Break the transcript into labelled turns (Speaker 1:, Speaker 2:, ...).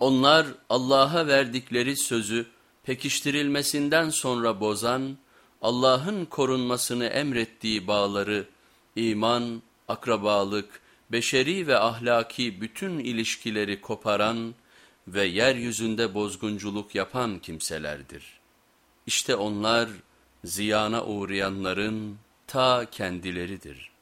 Speaker 1: Onlar Allah'a verdikleri sözü pekiştirilmesinden sonra bozan, Allah'ın korunmasını emrettiği bağları, iman, akrabalık, beşeri ve ahlaki bütün ilişkileri koparan ve yeryüzünde bozgunculuk yapan kimselerdir. İşte onlar ziyana uğrayanların ta kendileridir.''